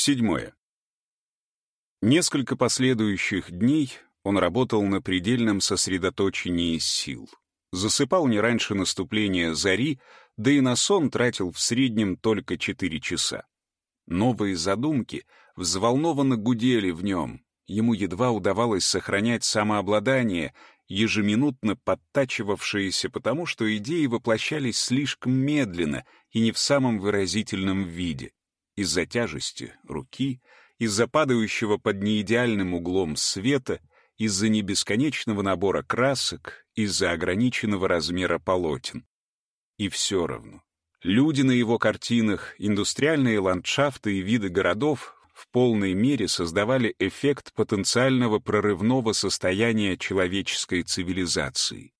Седьмое. Несколько последующих дней он работал на предельном сосредоточении сил. Засыпал не раньше наступления зари, да и на сон тратил в среднем только четыре часа. Новые задумки взволнованно гудели в нем. Ему едва удавалось сохранять самообладание, ежеминутно подтачивавшееся потому, что идеи воплощались слишком медленно и не в самом выразительном виде. Из-за тяжести руки, из-за падающего под неидеальным углом света, из-за небесконечного набора красок, из-за ограниченного размера полотен. И все равно. Люди на его картинах, индустриальные ландшафты и виды городов в полной мере создавали эффект потенциального прорывного состояния человеческой цивилизации.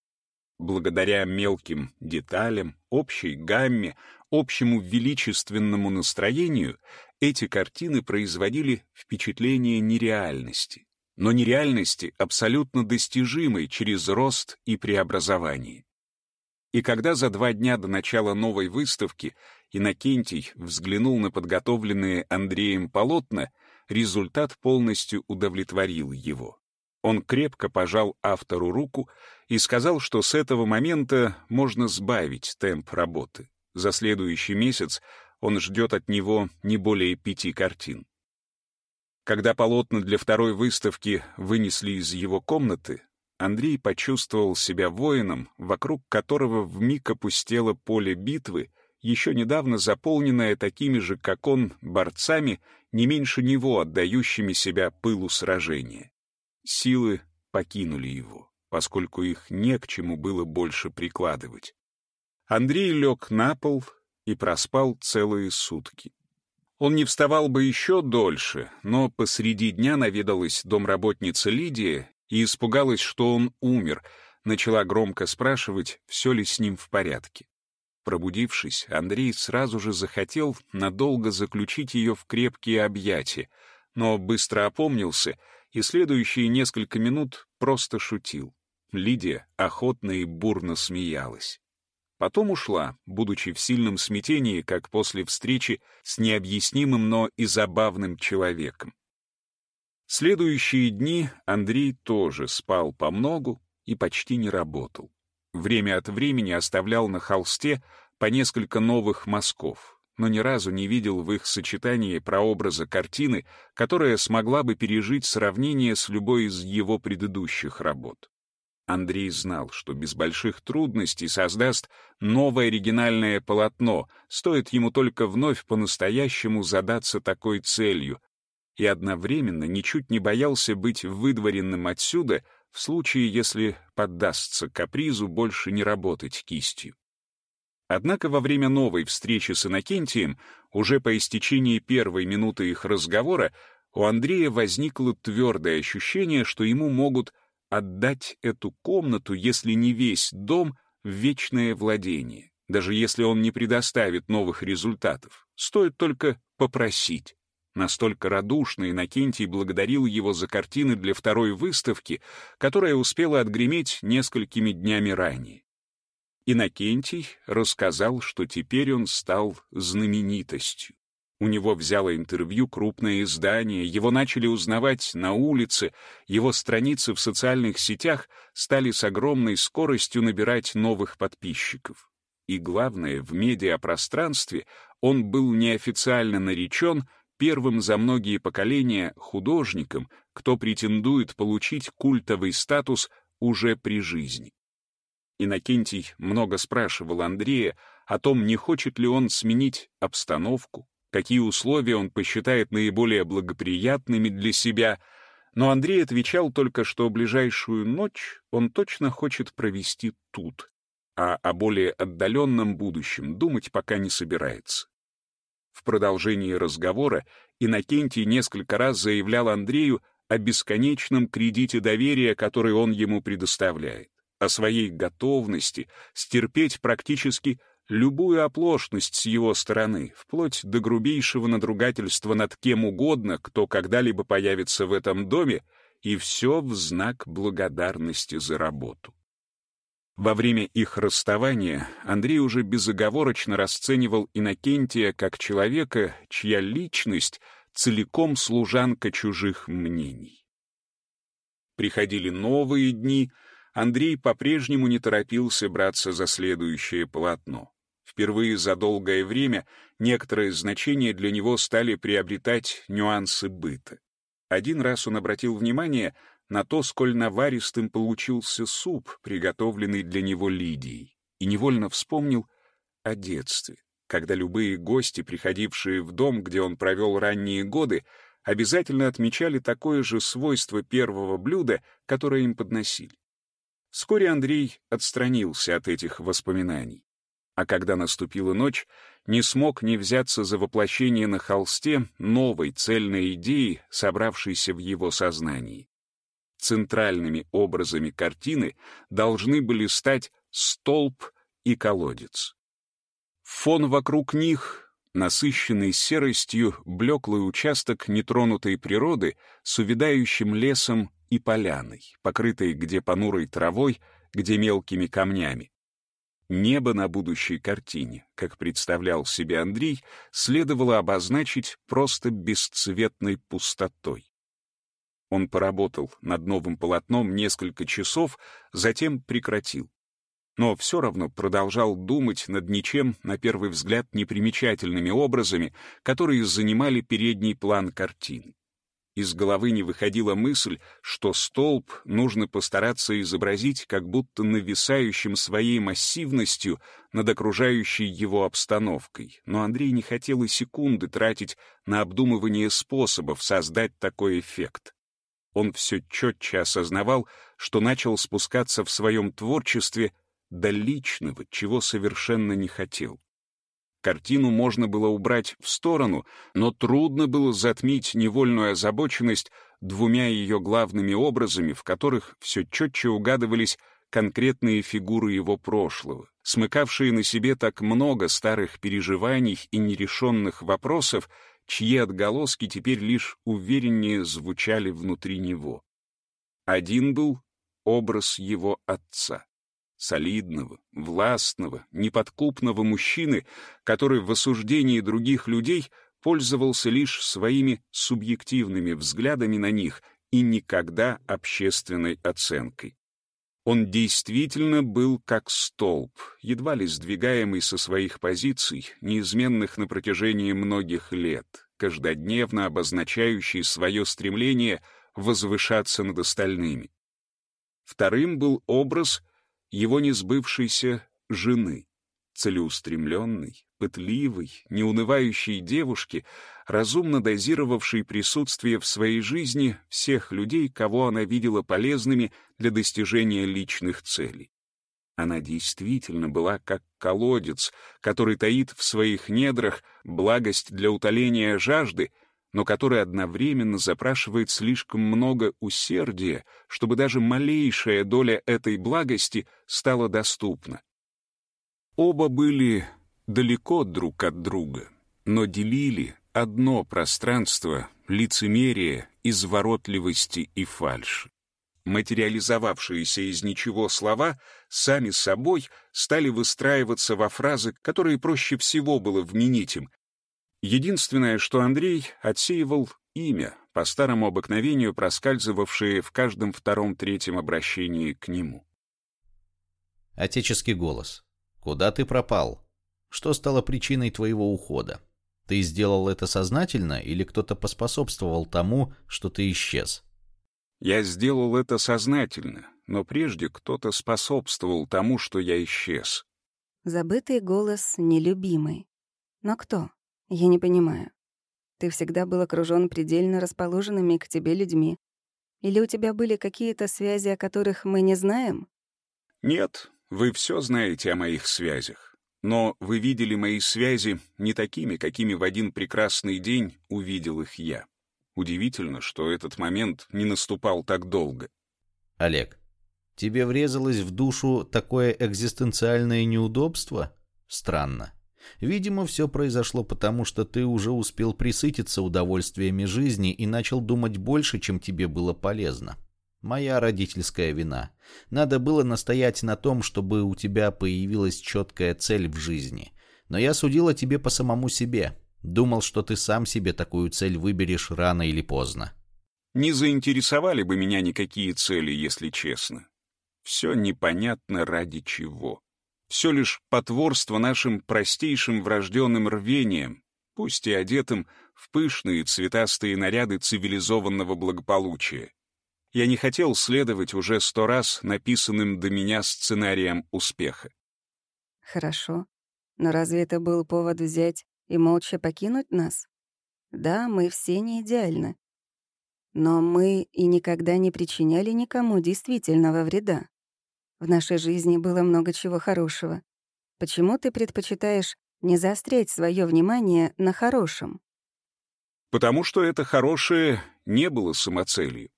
Благодаря мелким деталям, общей гамме, общему величественному настроению эти картины производили впечатление нереальности, но нереальности абсолютно достижимой через рост и преобразование. И когда за два дня до начала новой выставки Иннокентий взглянул на подготовленные Андреем полотна, результат полностью удовлетворил его. Он крепко пожал автору руку и сказал, что с этого момента можно сбавить темп работы. За следующий месяц он ждет от него не более пяти картин. Когда полотна для второй выставки вынесли из его комнаты, Андрей почувствовал себя воином, вокруг которого вмиг опустело поле битвы, еще недавно заполненное такими же, как он, борцами, не меньше него, отдающими себя пылу сражения. Силы покинули его, поскольку их не к чему было больше прикладывать. Андрей лег на пол и проспал целые сутки. Он не вставал бы еще дольше, но посреди дня наведалась домработница Лидия и испугалась, что он умер, начала громко спрашивать, все ли с ним в порядке. Пробудившись, Андрей сразу же захотел надолго заключить ее в крепкие объятия, но быстро опомнился и следующие несколько минут просто шутил. Лидия охотно и бурно смеялась. Потом ушла, будучи в сильном смятении, как после встречи с необъяснимым, но и забавным человеком. Следующие дни Андрей тоже спал помногу и почти не работал. Время от времени оставлял на холсте по несколько новых мазков, но ни разу не видел в их сочетании прообраза картины, которая смогла бы пережить сравнение с любой из его предыдущих работ. Андрей знал, что без больших трудностей создаст новое оригинальное полотно, стоит ему только вновь по-настоящему задаться такой целью, и одновременно ничуть не боялся быть выдворенным отсюда в случае, если поддастся капризу больше не работать кистью. Однако во время новой встречи с Иннокентием, уже по истечении первой минуты их разговора, у Андрея возникло твердое ощущение, что ему могут отдать эту комнату, если не весь дом, в вечное владение, даже если он не предоставит новых результатов. Стоит только попросить. Настолько радушно Иннокентий благодарил его за картины для второй выставки, которая успела отгреметь несколькими днями ранее. Иннокентий рассказал, что теперь он стал знаменитостью. У него взяло интервью крупное издание, его начали узнавать на улице, его страницы в социальных сетях стали с огромной скоростью набирать новых подписчиков. И главное, в медиапространстве он был неофициально наречен первым за многие поколения художником, кто претендует получить культовый статус уже при жизни. Иннокентий много спрашивал Андрея о том, не хочет ли он сменить обстановку, какие условия он посчитает наиболее благоприятными для себя, но Андрей отвечал только, что ближайшую ночь он точно хочет провести тут, а о более отдаленном будущем думать пока не собирается. В продолжении разговора Иннокентий несколько раз заявлял Андрею о бесконечном кредите доверия, который он ему предоставляет, о своей готовности стерпеть практически любую оплошность с его стороны, вплоть до грубейшего надругательства над кем угодно, кто когда-либо появится в этом доме, и все в знак благодарности за работу. Во время их расставания Андрей уже безоговорочно расценивал Иннокентия как человека, чья личность целиком служанка чужих мнений. Приходили новые дни, Андрей по-прежнему не торопился браться за следующее полотно. Впервые за долгое время некоторое значение для него стали приобретать нюансы быта. Один раз он обратил внимание на то, сколь наваристым получился суп, приготовленный для него Лидией, и невольно вспомнил о детстве, когда любые гости, приходившие в дом, где он провел ранние годы, обязательно отмечали такое же свойство первого блюда, которое им подносили. Вскоре Андрей отстранился от этих воспоминаний. А когда наступила ночь, не смог не взяться за воплощение на холсте новой цельной идеи, собравшейся в его сознании. Центральными образами картины должны были стать столб и колодец. Фон вокруг них, насыщенный серостью, блеклый участок нетронутой природы с увядающим лесом и поляной, покрытой где понурой травой, где мелкими камнями. Небо на будущей картине, как представлял себе Андрей, следовало обозначить просто бесцветной пустотой. Он поработал над новым полотном несколько часов, затем прекратил но все равно продолжал думать над ничем, на первый взгляд, непримечательными образами, которые занимали передний план картины. Из головы не выходила мысль, что столб нужно постараться изобразить как будто нависающим своей массивностью над окружающей его обстановкой, но Андрей не хотел и секунды тратить на обдумывание способов создать такой эффект. Он все четче осознавал, что начал спускаться в своем творчестве до личного, чего совершенно не хотел. Картину можно было убрать в сторону, но трудно было затмить невольную озабоченность двумя ее главными образами, в которых все четче угадывались конкретные фигуры его прошлого, смыкавшие на себе так много старых переживаний и нерешенных вопросов, чьи отголоски теперь лишь увереннее звучали внутри него. Один был образ его отца солидного, властного, неподкупного мужчины, который в осуждении других людей пользовался лишь своими субъективными взглядами на них и никогда общественной оценкой. Он действительно был как столб, едва ли сдвигаемый со своих позиций, неизменных на протяжении многих лет, каждодневно обозначающий свое стремление возвышаться над остальными. Вторым был образ его несбывшейся жены, целеустремленной, пытливой, неунывающей девушки, разумно дозировавшей присутствие в своей жизни всех людей, кого она видела полезными для достижения личных целей. Она действительно была как колодец, который таит в своих недрах благость для утоления жажды — но который одновременно запрашивает слишком много усердия, чтобы даже малейшая доля этой благости стала доступна. Оба были далеко друг от друга, но делили одно пространство лицемерия, изворотливости и фальши. Материализовавшиеся из ничего слова сами собой стали выстраиваться во фразы, которые проще всего было вменить им, Единственное, что Андрей отсеивал имя, по старому обыкновению проскальзывавшее в каждом втором-третьем обращении к нему. Отеческий голос. «Куда ты пропал? Что стало причиной твоего ухода? Ты сделал это сознательно или кто-то поспособствовал тому, что ты исчез?» «Я сделал это сознательно, но прежде кто-то способствовал тому, что я исчез». Забытый голос нелюбимый. Но кто? Я не понимаю. Ты всегда был окружён предельно расположенными к тебе людьми. Или у тебя были какие-то связи, о которых мы не знаем? Нет, вы всё знаете о моих связях. Но вы видели мои связи не такими, какими в один прекрасный день увидел их я. Удивительно, что этот момент не наступал так долго. Олег, тебе врезалось в душу такое экзистенциальное неудобство? Странно. Видимо, все произошло потому, что ты уже успел присытиться удовольствиями жизни и начал думать больше, чем тебе было полезно. Моя родительская вина. Надо было настоять на том, чтобы у тебя появилась четкая цель в жизни. Но я судила тебе по самому себе. Думал, что ты сам себе такую цель выберешь рано или поздно. Не заинтересовали бы меня никакие цели, если честно. Все непонятно ради чего. Все лишь потворство нашим простейшим врожденным рвением, пусть и одетым в пышные цветастые наряды цивилизованного благополучия. Я не хотел следовать уже сто раз написанным до меня сценариям успеха. Хорошо. Но разве это был повод взять и молча покинуть нас? Да, мы все не идеальны. Но мы и никогда не причиняли никому действительного вреда. В нашей жизни было много чего хорошего. Почему ты предпочитаешь не заострять свое внимание на хорошем? Потому что это хорошее не было самоцелью.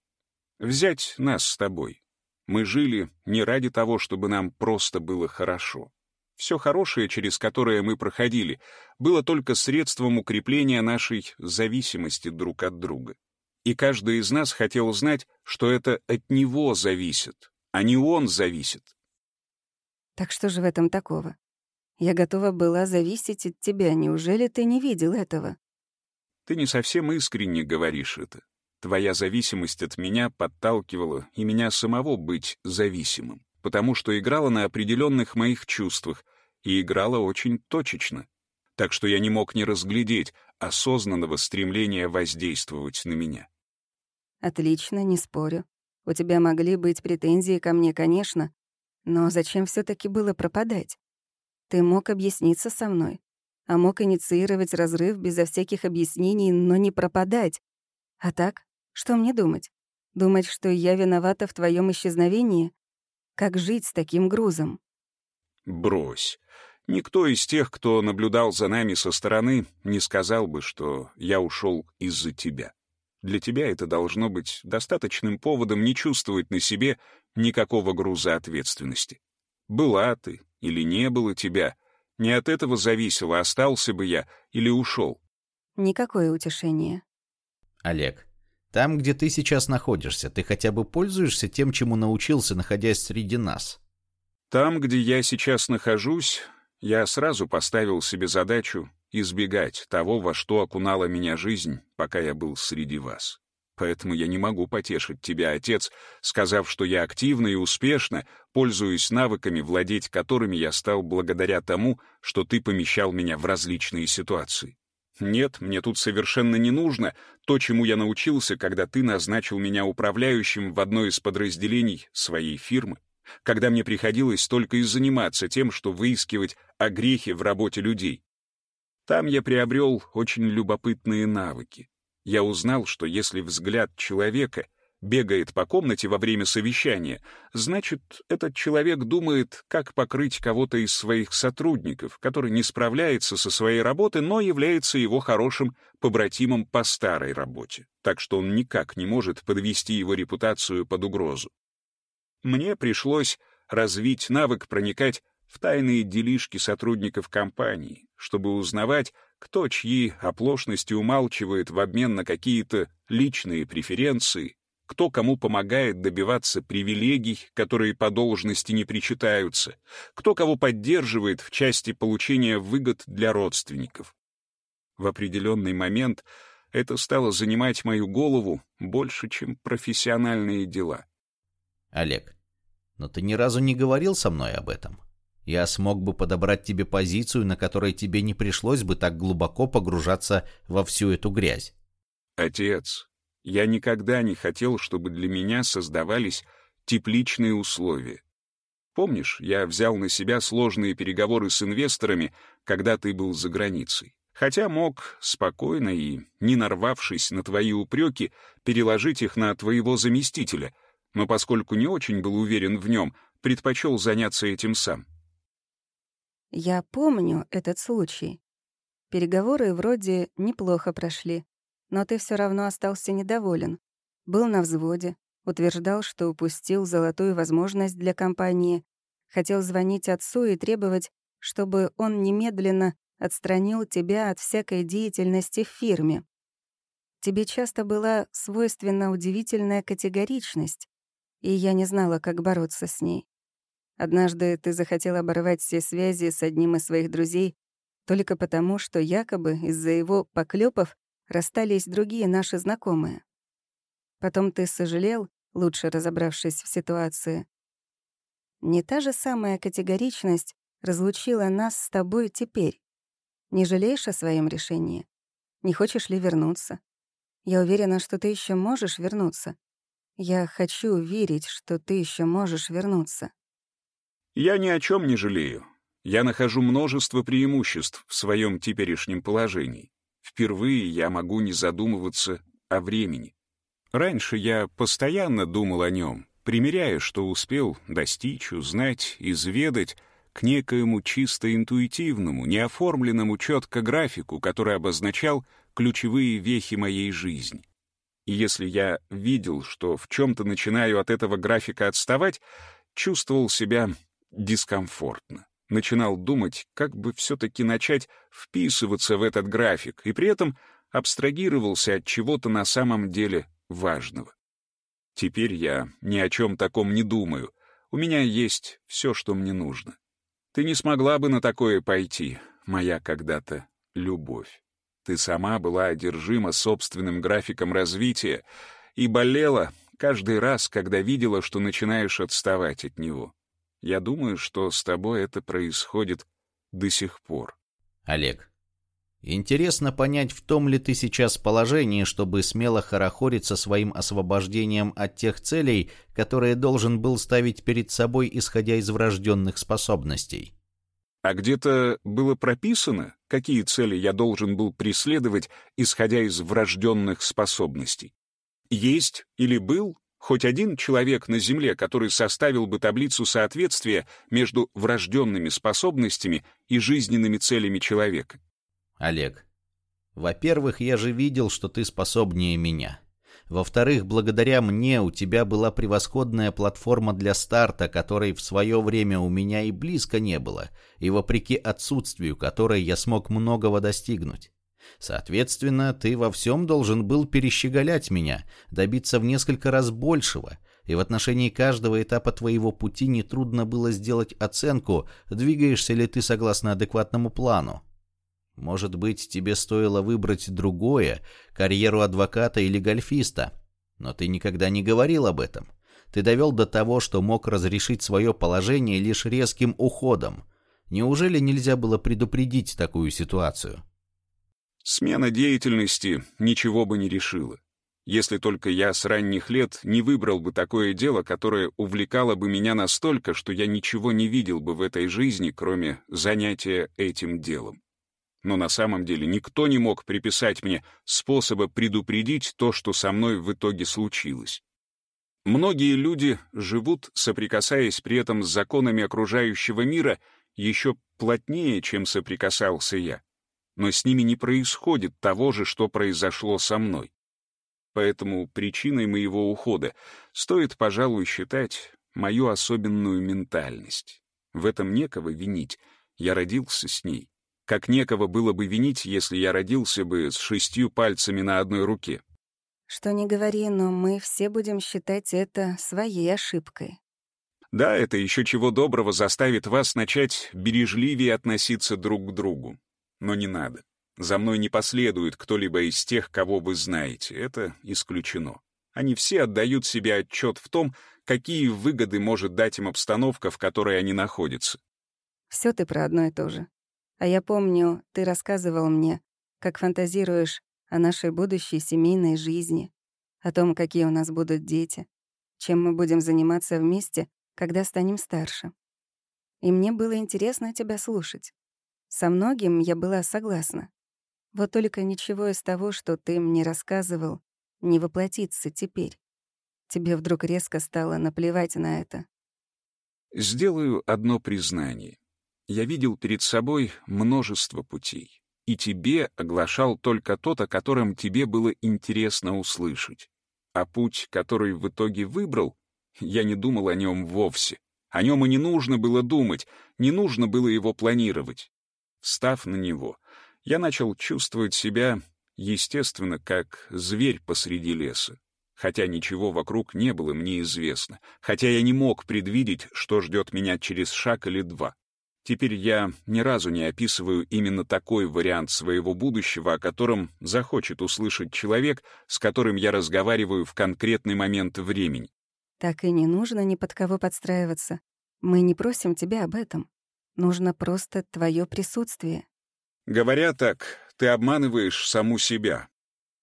Взять нас с тобой. Мы жили не ради того, чтобы нам просто было хорошо. Все хорошее, через которое мы проходили, было только средством укрепления нашей зависимости друг от друга. И каждый из нас хотел знать, что это от него зависит, а не он зависит. Так что же в этом такого? Я готова была зависеть от тебя. Неужели ты не видел этого? Ты не совсем искренне говоришь это. Твоя зависимость от меня подталкивала и меня самого быть зависимым потому что играла на определенных моих чувствах и играла очень точечно. Так что я не мог не разглядеть осознанного стремления воздействовать на меня. Отлично, не спорю. У тебя могли быть претензии ко мне, конечно, но зачем все таки было пропадать? Ты мог объясниться со мной, а мог инициировать разрыв безо всяких объяснений, но не пропадать. А так, что мне думать? Думать, что я виновата в твоем исчезновении? Как жить с таким грузом? Брось. Никто из тех, кто наблюдал за нами со стороны, не сказал бы, что я ушел из-за тебя. Для тебя это должно быть достаточным поводом не чувствовать на себе никакого груза ответственности. Была ты или не было тебя, не от этого зависело, остался бы я или ушел. Никакое утешение. Олег, там, где ты сейчас находишься, ты хотя бы пользуешься тем, чему научился, находясь среди нас? Там, где я сейчас нахожусь, я сразу поставил себе задачу избегать того, во что окунала меня жизнь, пока я был среди вас. Поэтому я не могу потешить тебя, отец, сказав, что я активно и успешно пользуюсь навыками, владеть которыми я стал благодаря тому, что ты помещал меня в различные ситуации. Нет, мне тут совершенно не нужно то, чему я научился, когда ты назначил меня управляющим в одной из подразделений своей фирмы, когда мне приходилось только и заниматься тем, что выискивать огрехи в работе людей. Там я приобрел очень любопытные навыки. Я узнал, что если взгляд человека — бегает по комнате во время совещания, значит, этот человек думает, как покрыть кого-то из своих сотрудников, который не справляется со своей работой, но является его хорошим побратимом по старой работе, так что он никак не может подвести его репутацию под угрозу. Мне пришлось развить навык проникать в тайные делишки сотрудников компании, чтобы узнавать, кто чьи оплошности умалчивает в обмен на какие-то личные преференции, кто кому помогает добиваться привилегий, которые по должности не причитаются, кто кого поддерживает в части получения выгод для родственников. В определенный момент это стало занимать мою голову больше, чем профессиональные дела. Олег, но ты ни разу не говорил со мной об этом. Я смог бы подобрать тебе позицию, на которой тебе не пришлось бы так глубоко погружаться во всю эту грязь. Отец, я никогда не хотел, чтобы для меня создавались тепличные условия. Помнишь, я взял на себя сложные переговоры с инвесторами, когда ты был за границей. Хотя мог спокойно и, не нарвавшись на твои упреки, переложить их на твоего заместителя, но поскольку не очень был уверен в нем, предпочел заняться этим сам. Я помню этот случай. Переговоры вроде неплохо прошли но ты все равно остался недоволен. Был на взводе, утверждал, что упустил золотую возможность для компании, хотел звонить отцу и требовать, чтобы он немедленно отстранил тебя от всякой деятельности в фирме. Тебе часто была свойственна удивительная категоричность, и я не знала, как бороться с ней. Однажды ты захотел оборвать все связи с одним из своих друзей только потому, что якобы из-за его поклепов расстались другие наши знакомые. Потом ты сожалел, лучше разобравшись в ситуации. Не та же самая категоричность разлучила нас с тобой теперь. Не жалеешь о своем решении? Не хочешь ли вернуться? Я уверена, что ты еще можешь вернуться. Я хочу верить, что ты еще можешь вернуться. Я ни о чем не жалею. Я нахожу множество преимуществ в своем теперешнем положении. Впервые я могу не задумываться о времени. Раньше я постоянно думал о нем, примеряя, что успел достичь, узнать, изведать, к некоему чисто интуитивному, неоформленному четко графику, который обозначал ключевые вехи моей жизни. И если я видел, что в чем-то начинаю от этого графика отставать, чувствовал себя дискомфортно. Начинал думать, как бы все-таки начать вписываться в этот график, и при этом абстрагировался от чего-то на самом деле важного. Теперь я ни о чем таком не думаю. У меня есть все, что мне нужно. Ты не смогла бы на такое пойти, моя когда-то любовь. Ты сама была одержима собственным графиком развития и болела каждый раз, когда видела, что начинаешь отставать от него. Я думаю, что с тобой это происходит до сих пор. Олег, интересно понять, в том ли ты сейчас положении, чтобы смело хорохориться своим освобождением от тех целей, которые должен был ставить перед собой, исходя из врожденных способностей. А где-то было прописано, какие цели я должен был преследовать, исходя из врожденных способностей. Есть или был хоть один человек на Земле, который составил бы таблицу соответствия между врожденными способностями и жизненными целями человека? Олег, во-первых, я же видел, что ты способнее меня. Во-вторых, благодаря мне у тебя была превосходная платформа для старта, которой в свое время у меня и близко не было, и вопреки отсутствию которой я смог многого достигнуть. Соответственно, ты во всем должен был перещеголять меня, добиться в несколько раз большего, и в отношении каждого этапа твоего пути нетрудно было сделать оценку, двигаешься ли ты согласно адекватному плану. Может быть, тебе стоило выбрать другое, карьеру адвоката или гольфиста, но ты никогда не говорил об этом. Ты довел до того, что мог разрешить свое положение лишь резким уходом. Неужели нельзя было предупредить такую ситуацию? Смена деятельности ничего бы не решила. Если только я с ранних лет не выбрал бы такое дело, которое увлекало бы меня настолько, что я ничего не видел бы в этой жизни, кроме занятия этим делом. Но на самом деле никто не мог приписать мне способа предупредить то, что со мной в итоге случилось. Многие люди живут, соприкасаясь при этом с законами окружающего мира, еще плотнее, чем соприкасался я но с ними не происходит того же, что произошло со мной. Поэтому причиной моего ухода стоит, пожалуй, считать мою особенную ментальность. В этом некого винить, я родился с ней. Как некого было бы винить, если я родился бы с шестью пальцами на одной руке. Что не говори, но мы все будем считать это своей ошибкой. Да, это еще чего доброго заставит вас начать бережливее относиться друг к другу. Но не надо. За мной не последует кто-либо из тех, кого вы знаете. Это исключено. Они все отдают себе отчет в том, какие выгоды может дать им обстановка, в которой они находятся. Все ты про одно и то же. А я помню, ты рассказывал мне, как фантазируешь о нашей будущей семейной жизни, о том, какие у нас будут дети, чем мы будем заниматься вместе, когда станем старше. И мне было интересно тебя слушать. Со многим я была согласна. Вот только ничего из того, что ты мне рассказывал, не воплотится теперь. Тебе вдруг резко стало наплевать на это. Сделаю одно признание. Я видел перед собой множество путей, и тебе оглашал только тот, о котором тебе было интересно услышать. А путь, который в итоге выбрал, я не думал о нем вовсе. О нем и не нужно было думать, не нужно было его планировать. Встав на него, я начал чувствовать себя, естественно, как зверь посреди леса. Хотя ничего вокруг не было мне известно, хотя я не мог предвидеть, что ждет меня через шаг или два. Теперь я ни разу не описываю именно такой вариант своего будущего, о котором захочет услышать человек, с которым я разговариваю в конкретный момент времени. Так и не нужно ни под кого подстраиваться. Мы не просим тебя об этом. Нужно просто твое присутствие. Говоря так, ты обманываешь саму себя.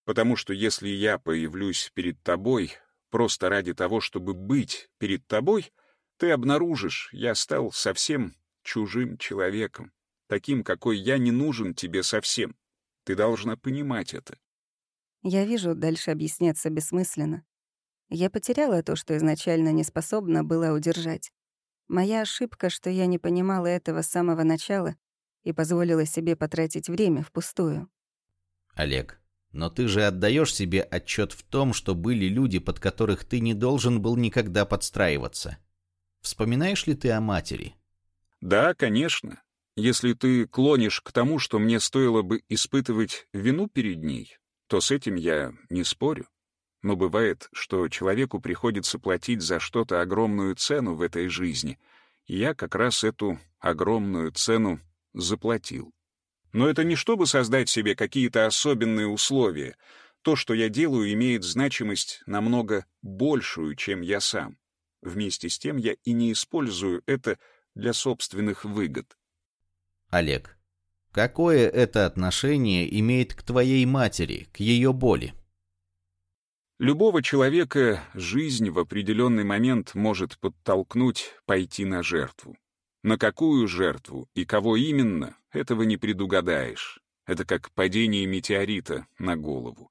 Потому что если я появлюсь перед тобой просто ради того, чтобы быть перед тобой, ты обнаружишь, я стал совсем чужим человеком, таким, какой я не нужен тебе совсем. Ты должна понимать это. Я вижу, дальше объясняться бессмысленно. Я потеряла то, что изначально не способна была удержать. Моя ошибка, что я не понимала этого с самого начала и позволила себе потратить время впустую. Олег, но ты же отдаешь себе отчет в том, что были люди, под которых ты не должен был никогда подстраиваться. Вспоминаешь ли ты о матери? Да, конечно. Если ты клонишь к тому, что мне стоило бы испытывать вину перед ней, то с этим я не спорю. Но бывает, что человеку приходится платить за что-то огромную цену в этой жизни, и я как раз эту огромную цену заплатил. Но это не чтобы создать себе какие-то особенные условия. То, что я делаю, имеет значимость намного большую, чем я сам. Вместе с тем я и не использую это для собственных выгод. Олег, какое это отношение имеет к твоей матери, к ее боли? Любого человека жизнь в определенный момент может подтолкнуть пойти на жертву. На какую жертву и кого именно, этого не предугадаешь. Это как падение метеорита на голову.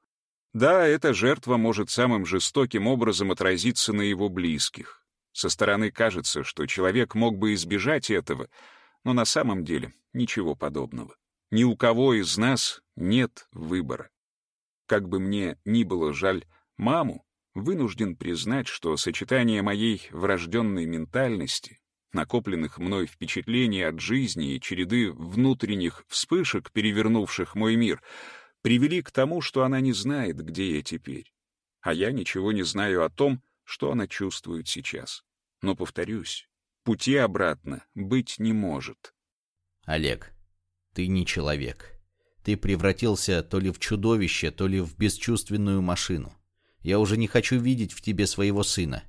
Да, эта жертва может самым жестоким образом отразиться на его близких. Со стороны кажется, что человек мог бы избежать этого, но на самом деле ничего подобного. Ни у кого из нас нет выбора. Как бы мне ни было жаль Маму вынужден признать, что сочетание моей врожденной ментальности, накопленных мной впечатлений от жизни и череды внутренних вспышек, перевернувших мой мир, привели к тому, что она не знает, где я теперь. А я ничего не знаю о том, что она чувствует сейчас. Но, повторюсь, пути обратно быть не может. Олег, ты не человек. Ты превратился то ли в чудовище, то ли в бесчувственную машину. Я уже не хочу видеть в тебе своего сына.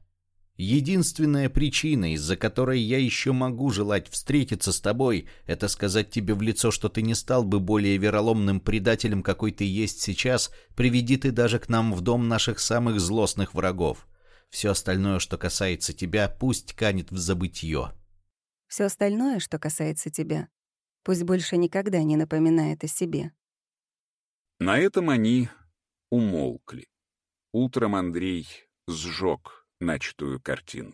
Единственная причина, из-за которой я еще могу желать встретиться с тобой, это сказать тебе в лицо, что ты не стал бы более вероломным предателем, какой ты есть сейчас, приведи ты даже к нам в дом наших самых злостных врагов. Все остальное, что касается тебя, пусть канет в забытье. Все остальное, что касается тебя, пусть больше никогда не напоминает о себе. На этом они умолкли. Утром Андрей сжег начатую картину.